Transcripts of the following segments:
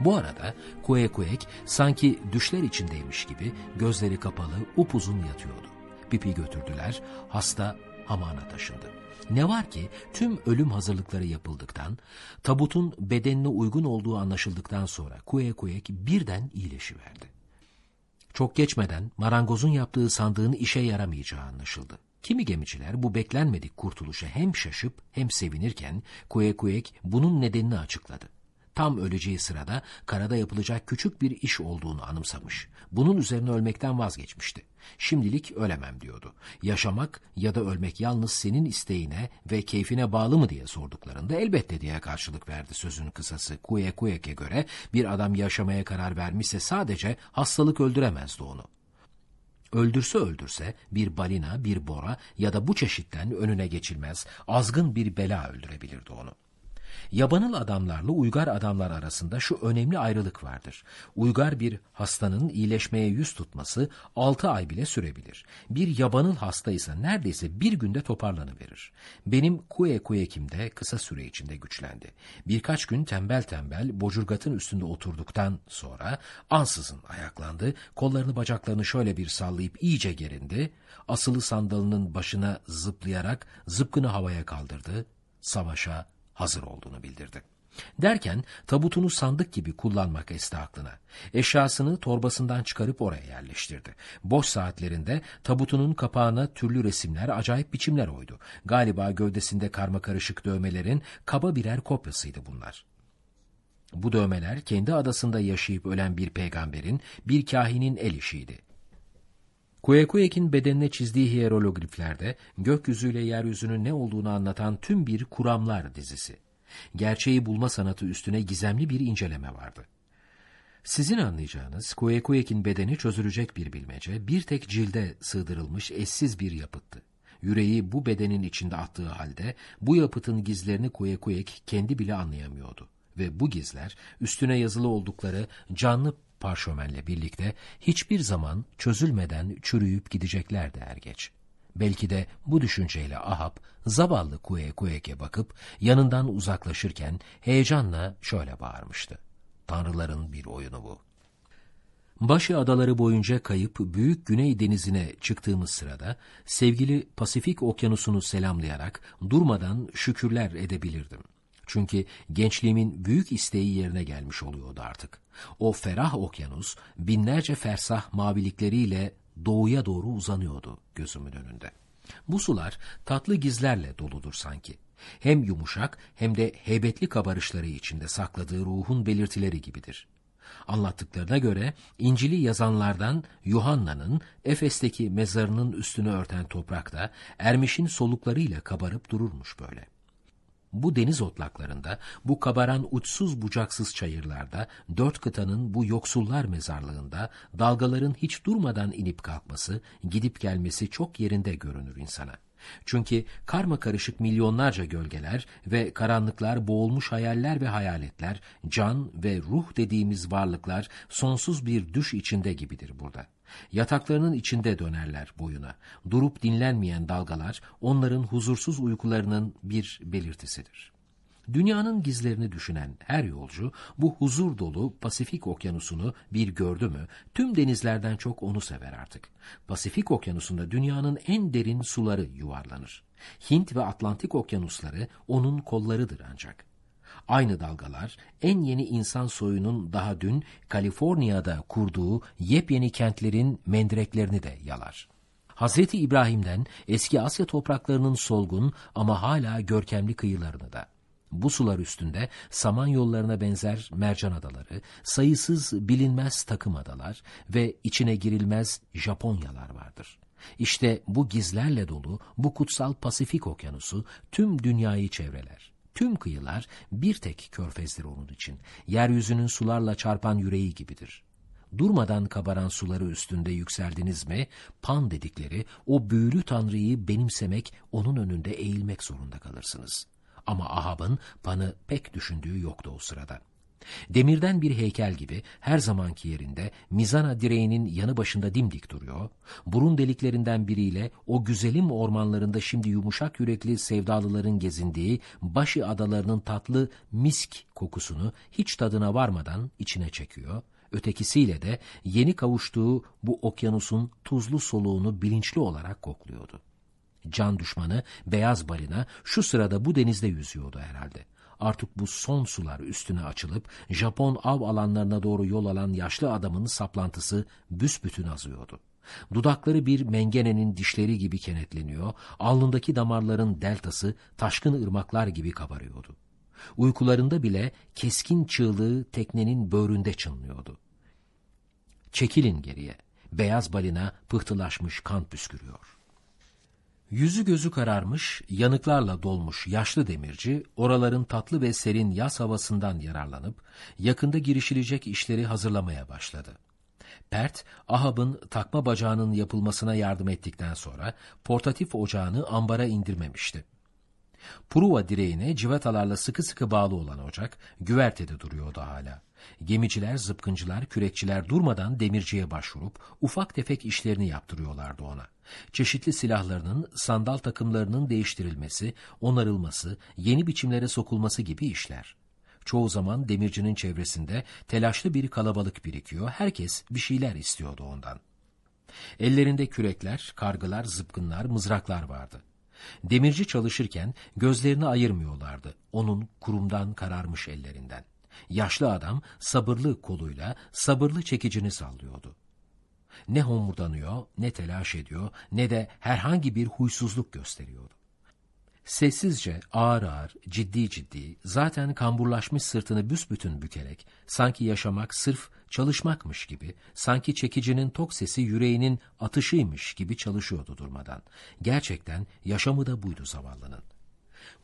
Bu arada Kuekuek sanki düşler içindeymiş gibi gözleri kapalı upuzun yatıyordu. Pipi götürdüler, hasta hamana taşındı. Ne var ki tüm ölüm hazırlıkları yapıldıktan, tabutun bedenine uygun olduğu anlaşıldıktan sonra Kuekuek birden iyileşiverdi. Çok geçmeden marangozun yaptığı sandığın işe yaramayacağı anlaşıldı. Kimi gemiciler bu beklenmedik kurtuluşa hem şaşıp hem sevinirken Kuekuek bunun nedenini açıkladı. Tam öleceği sırada karada yapılacak küçük bir iş olduğunu anımsamış. Bunun üzerine ölmekten vazgeçmişti. Şimdilik ölemem diyordu. Yaşamak ya da ölmek yalnız senin isteğine ve keyfine bağlı mı diye sorduklarında elbette diye karşılık verdi sözün kısası. Kuye Kuyek'e göre bir adam yaşamaya karar vermişse sadece hastalık öldüremezdi onu. Öldürse öldürse bir balina, bir bora ya da bu çeşitten önüne geçilmez azgın bir bela öldürebilirdi onu. Yabanıl adamlarla uygar adamlar arasında şu önemli ayrılık vardır. Uygar bir hastanın iyileşmeye yüz tutması altı ay bile sürebilir. Bir yabanıl hasta ise neredeyse bir günde toparlanıverir. Benim kuye kuyekimde kısa süre içinde güçlendi. Birkaç gün tembel tembel bocurgatın üstünde oturduktan sonra ansızın ayaklandı, kollarını bacaklarını şöyle bir sallayıp iyice gerindi, asılı sandalının başına zıplayarak zıpkını havaya kaldırdı, savaşa hazır olduğunu bildirdi. Derken tabutunu sandık gibi kullanmak esti aklına. Eşyasını torbasından çıkarıp oraya yerleştirdi. Boş saatlerinde tabutunun kapağına türlü resimler, acayip biçimler oydu. Galiba gövdesinde karma karışık dövmelerin kaba birer kopyasıydı bunlar. Bu dövmeler kendi adasında yaşayıp ölen bir peygamberin, bir kahinin el işiydi. Kuekuyek'in bedenine çizdiği hierogliflerde gökyüzüyle yeryüzünün ne olduğunu anlatan tüm bir kuramlar dizisi. Gerçeği bulma sanatı üstüne gizemli bir inceleme vardı. Sizin anlayacağınız Kuekuyek'in bedeni çözülecek bir bilmece, bir tek cilde sığdırılmış eşsiz bir yapıttı. Yüreği bu bedenin içinde attığı halde bu yapıtın gizlerini Kuekuyek kendi bile anlayamıyordu. Ve bu gizler üstüne yazılı oldukları canlı parşömenle birlikte hiçbir zaman çözülmeden çürüyüp gideceklerdi er geç. Belki de bu düşünceyle Ahab zavallı Kue Kuek'e bakıp yanından uzaklaşırken heyecanla şöyle bağırmıştı. Tanrıların bir oyunu bu. Başı adaları boyunca kayıp Büyük Güney Denizi'ne çıktığımız sırada sevgili Pasifik Okyanusu'nu selamlayarak durmadan şükürler edebilirdim. Çünkü gençliğimin büyük isteği yerine gelmiş oluyordu artık. O ferah okyanus binlerce fersah mavilikleriyle doğuya doğru uzanıyordu gözümün önünde. Bu sular tatlı gizlerle doludur sanki. Hem yumuşak hem de heybetli kabarışları içinde sakladığı ruhun belirtileri gibidir. Anlattıklarına göre İncil'i yazanlardan Yuhanna'nın Efes'teki mezarının üstünü örten toprakta Ermiş'in soluklarıyla kabarıp dururmuş böyle. Bu deniz otlaklarında, bu kabaran uçsuz bucaksız çayırlarda, dört kıtanın bu yoksullar mezarlığında dalgaların hiç durmadan inip kalkması, gidip gelmesi çok yerinde görünür insana. Çünkü karma karışık milyonlarca gölgeler ve karanlıklar boğulmuş hayaller ve hayaletler, can ve ruh dediğimiz varlıklar sonsuz bir düş içinde gibidir burada. Yataklarının içinde dönerler boyuna. Durup dinlenmeyen dalgalar onların huzursuz uykularının bir belirtisidir. Dünyanın gizlerini düşünen her yolcu bu huzur dolu Pasifik okyanusunu bir gördü mü tüm denizlerden çok onu sever artık. Pasifik okyanusunda dünyanın en derin suları yuvarlanır. Hint ve Atlantik okyanusları onun kollarıdır ancak. Aynı dalgalar en yeni insan soyunun daha dün Kaliforniya'da kurduğu yepyeni kentlerin mendireklerini de yalar. Hazreti İbrahim'den eski Asya topraklarının solgun ama hala görkemli kıyılarını da. Bu sular üstünde saman yollarına benzer mercan adaları, sayısız bilinmez takım adalar ve içine girilmez Japonyalar vardır. İşte bu gizlerle dolu bu kutsal Pasifik okyanusu tüm dünyayı çevreler. Tüm kıyılar bir tek körfezdir onun için. Yeryüzünün sularla çarpan yüreği gibidir. Durmadan kabaran suları üstünde yükseldiniz mi, pan dedikleri o büyülü tanrıyı benimsemek, onun önünde eğilmek zorunda kalırsınız. Ama Ahab'ın panı pek düşündüğü yoktu o sırada. Demirden bir heykel gibi her zamanki yerinde mizana direğinin yanı başında dimdik duruyor, burun deliklerinden biriyle o güzelim ormanlarında şimdi yumuşak yürekli sevdalıların gezindiği Başı adalarının tatlı misk kokusunu hiç tadına varmadan içine çekiyor, ötekisiyle de yeni kavuştuğu bu okyanusun tuzlu soluğunu bilinçli olarak kokluyordu. Can düşmanı beyaz balina şu sırada bu denizde yüzüyordu herhalde artık bu son sular üstüne açılıp Japon av alanlarına doğru yol alan yaşlı adamın saplantısı büsbütün azıyordu. Dudakları bir mengenenin dişleri gibi kenetleniyor, alnındaki damarların deltası taşkın ırmaklar gibi kabarıyordu. Uykularında bile keskin çığlığı teknenin böğründe çınlıyordu. Çekilin geriye, beyaz balina pıhtılaşmış kan püskürüyor. Yüzü gözü kararmış, yanıklarla dolmuş yaşlı demirci, oraların tatlı ve serin yaz havasından yararlanıp, yakında girişilecek işleri hazırlamaya başladı. Pert, Ahab'ın takma bacağının yapılmasına yardım ettikten sonra, portatif ocağını ambara indirmemişti. Pruva direğine civatalarla sıkı sıkı bağlı olan ocak, güvertede duruyordu hala. Gemiciler, zıpkıncılar, kürekçiler durmadan demirciye başvurup ufak tefek işlerini yaptırıyorlardı ona. Çeşitli silahlarının, sandal takımlarının değiştirilmesi, onarılması, yeni biçimlere sokulması gibi işler. Çoğu zaman demircinin çevresinde telaşlı bir kalabalık birikiyor, herkes bir şeyler istiyordu ondan. Ellerinde kürekler, kargılar, zıpkınlar, mızraklar vardı. Demirci çalışırken gözlerini ayırmıyorlardı onun kurumdan kararmış ellerinden. Yaşlı adam sabırlı koluyla sabırlı çekicini sallıyordu. Ne homurdanıyor, ne telaş ediyor, ne de herhangi bir huysuzluk gösteriyordu. Sessizce, ağır ağır, ciddi ciddi, zaten kamburlaşmış sırtını büsbütün bükerek, sanki yaşamak sırf çalışmakmış gibi, sanki çekicinin tok sesi yüreğinin atışıymış gibi çalışıyordu durmadan. Gerçekten yaşamı da buydu zavallının.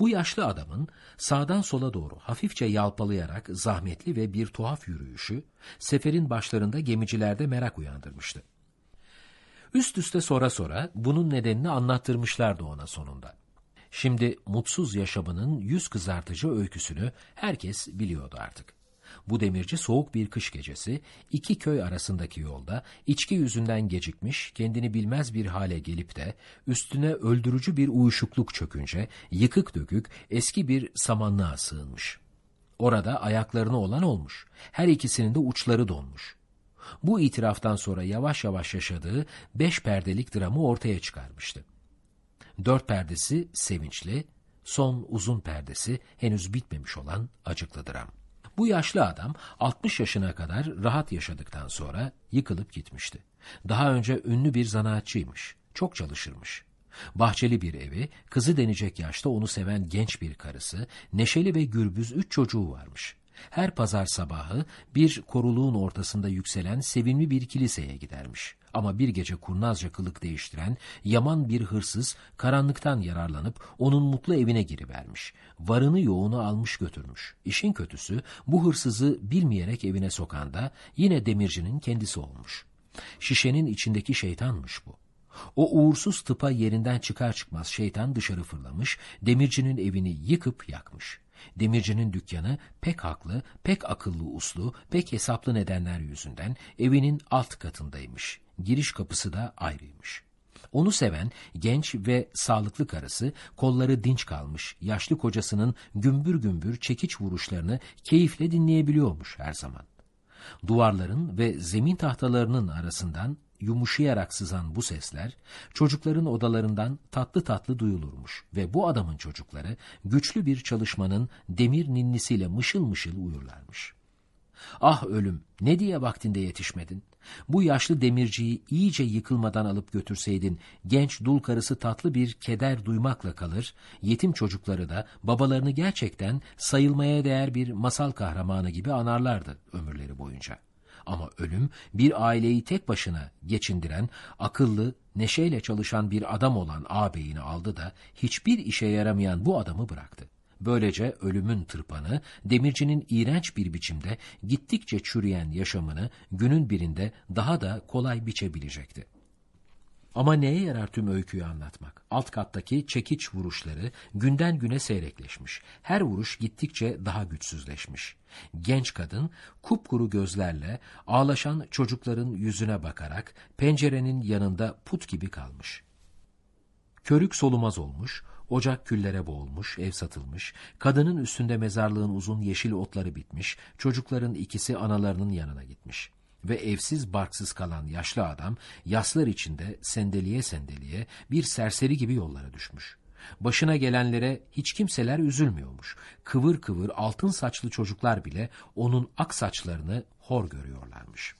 Bu yaşlı adamın sağdan sola doğru hafifçe yalpalayarak zahmetli ve bir tuhaf yürüyüşü, seferin başlarında gemicilerde merak uyandırmıştı. Üst üste sonra sonra bunun nedenini anlattırmışlardı ona sonunda. Şimdi mutsuz yaşamının yüz kızartıcı öyküsünü herkes biliyordu artık. Bu demirci soğuk bir kış gecesi iki köy arasındaki yolda içki yüzünden gecikmiş, kendini bilmez bir hale gelip de üstüne öldürücü bir uyuşukluk çökünce yıkık dökük eski bir samanlığa sığınmış. Orada ayaklarına olan olmuş. Her ikisinin de uçları donmuş. Bu itiraftan sonra yavaş yavaş yaşadığı beş perdelik dramı ortaya çıkarmıştı. Dört perdesi sevinçli, son uzun perdesi henüz bitmemiş olan acıklı dram. Bu yaşlı adam 60 yaşına kadar rahat yaşadıktan sonra yıkılıp gitmişti. Daha önce ünlü bir zanaatçıymış, çok çalışırmış. Bahçeli bir evi, kızı denecek yaşta onu seven genç bir karısı, neşeli ve gürbüz üç çocuğu varmış. Her pazar sabahı bir koruluğun ortasında yükselen sevimli bir kiliseye gidermiş. Ama bir gece kurnazca kılık değiştiren yaman bir hırsız karanlıktan yararlanıp onun mutlu evine girivermiş. Varını yoğunu almış götürmüş. İşin kötüsü bu hırsızı bilmeyerek evine sokan da yine demircinin kendisi olmuş. Şişenin içindeki şeytanmış bu. O uğursuz tıpa yerinden çıkar çıkmaz şeytan dışarı fırlamış, demircinin evini yıkıp yakmış. Demircinin dükkanı pek haklı, pek akıllı uslu, pek hesaplı nedenler yüzünden evinin alt katındaymış. Giriş kapısı da ayrıymış. Onu seven genç ve sağlıklı karısı kolları dinç kalmış yaşlı kocasının gümbür gümbür çekiç vuruşlarını keyifle dinleyebiliyormuş her zaman. Duvarların ve zemin tahtalarının arasından yumuşayarak sızan bu sesler çocukların odalarından tatlı tatlı duyulurmuş ve bu adamın çocukları güçlü bir çalışmanın demir ninnisiyle mışıl mışıl uyurlarmış. Ah ölüm ne diye vaktinde yetişmedin? Bu yaşlı demirciyi iyice yıkılmadan alıp götürseydin genç dul karısı tatlı bir keder duymakla kalır, yetim çocukları da babalarını gerçekten sayılmaya değer bir masal kahramanı gibi anarlardı ömürleri boyunca.'' Ama ölüm bir aileyi tek başına geçindiren, akıllı, neşeyle çalışan bir adam olan ağabeyini aldı da hiçbir işe yaramayan bu adamı bıraktı. Böylece ölümün tırpanı, demircinin iğrenç bir biçimde gittikçe çürüyen yaşamını günün birinde daha da kolay biçebilecekti. Ama neye yarar tüm öyküyü anlatmak? Alt kattaki çekiç vuruşları günden güne seyrekleşmiş. Her vuruş gittikçe daha güçsüzleşmiş. Genç kadın kupkuru gözlerle ağlaşan çocukların yüzüne bakarak pencerenin yanında put gibi kalmış. Körük solumaz olmuş, ocak küllere boğulmuş, ev satılmış, kadının üstünde mezarlığın uzun yeşil otları bitmiş, çocukların ikisi analarının yanına gitmiş.'' Ve evsiz barksız kalan yaşlı adam yaslar içinde sendeliye sendeliye bir serseri gibi yollara düşmüş. Başına gelenlere hiç kimseler üzülmüyormuş. Kıvır kıvır altın saçlı çocuklar bile onun ak saçlarını hor görüyorlarmış.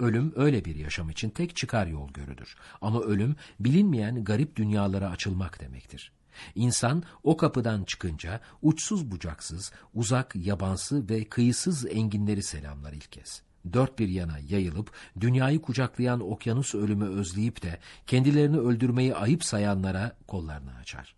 Ölüm öyle bir yaşam için tek çıkar yol görüdür. Ama ölüm bilinmeyen garip dünyalara açılmak demektir. İnsan o kapıdan çıkınca uçsuz bucaksız, uzak, yabansı ve kıyısız enginleri selamlar ilk kez dört bir yana yayılıp dünyayı kucaklayan okyanus ölümü özleyip de kendilerini öldürmeyi ayıp sayanlara kollarını açar.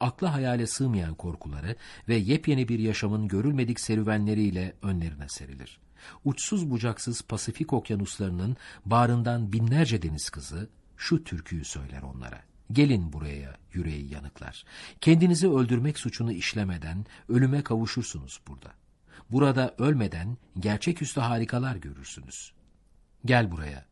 Akla hayale sığmayan korkuları ve yepyeni bir yaşamın görülmedik serüvenleriyle önlerine serilir. Uçsuz bucaksız Pasifik okyanuslarının bağrından binlerce deniz kızı şu türküyü söyler onlara. Gelin buraya yüreği yanıklar. Kendinizi öldürmek suçunu işlemeden ölüme kavuşursunuz burada. Burada ölmeden gerçeküstü harikalar görürsünüz. Gel buraya.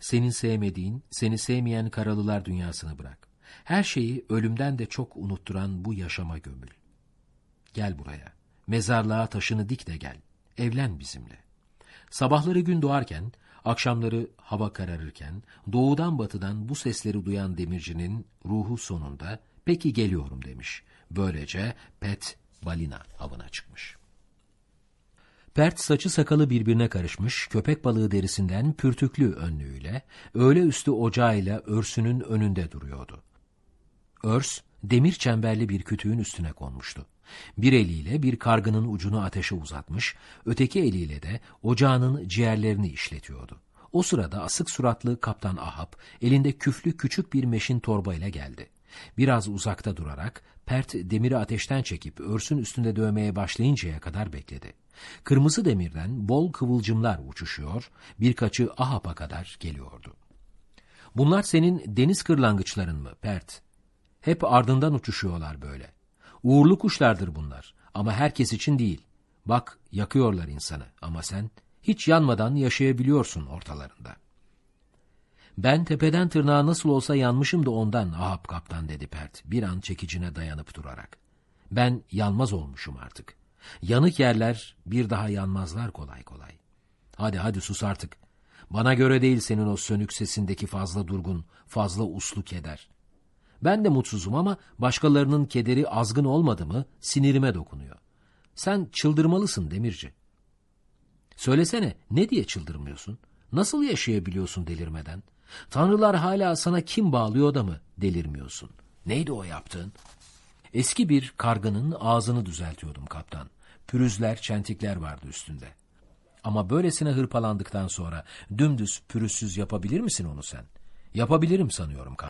Senin sevmediğin, seni sevmeyen karalılar dünyasını bırak. Her şeyi ölümden de çok unutturan bu yaşama gömül. Gel buraya. Mezarlığa taşını dik de gel. Evlen bizimle. Sabahları gün doğarken, akşamları hava kararırken, doğudan batıdan bu sesleri duyan demircinin ruhu sonunda peki geliyorum demiş. Böylece Pet balina avına çıkmış. Pert saçı sakalı birbirine karışmış, köpek balığı derisinden pürtüklü önlüğüyle, öğle üstü ocağıyla örsünün önünde duruyordu. Örs, demir çemberli bir kütüğün üstüne konmuştu. Bir eliyle bir kargının ucunu ateşe uzatmış, öteki eliyle de ocağının ciğerlerini işletiyordu. O sırada asık suratlı kaptan Ahab, elinde küflü küçük bir meşin torbayla geldi. Biraz uzakta durarak Pert demiri ateşten çekip örsün üstünde dövmeye başlayıncaya kadar bekledi. Kırmızı demirden bol kıvılcımlar uçuşuyor, birkaçı Ahap'a kadar geliyordu. Bunlar senin deniz kırlangıçların mı Pert? Hep ardından uçuşuyorlar böyle. Uğurlu kuşlardır bunlar ama herkes için değil. Bak yakıyorlar insanı ama sen hiç yanmadan yaşayabiliyorsun ortalarında. Ben tepeden tırnağa nasıl olsa yanmışım da ondan Ahab kaptan dedi Pert bir an çekicine dayanıp durarak. Ben yanmaz olmuşum artık. Yanık yerler bir daha yanmazlar kolay kolay. Hadi hadi sus artık. Bana göre değil senin o sönük sesindeki fazla durgun, fazla uslu keder. Ben de mutsuzum ama başkalarının kederi azgın olmadı mı sinirime dokunuyor. Sen çıldırmalısın Demirci. Söylesene ne diye çıldırmıyorsun? Nasıl yaşayabiliyorsun delirmeden? Tanrılar hala sana kim bağlıyor da mı delirmiyorsun? Neydi o yaptığın? Eski bir kargının ağzını düzeltiyordum kaptan. Pürüzler, çentikler vardı üstünde. Ama böylesine hırpalandıktan sonra dümdüz pürüzsüz yapabilir misin onu sen? Yapabilirim sanıyorum kaptan.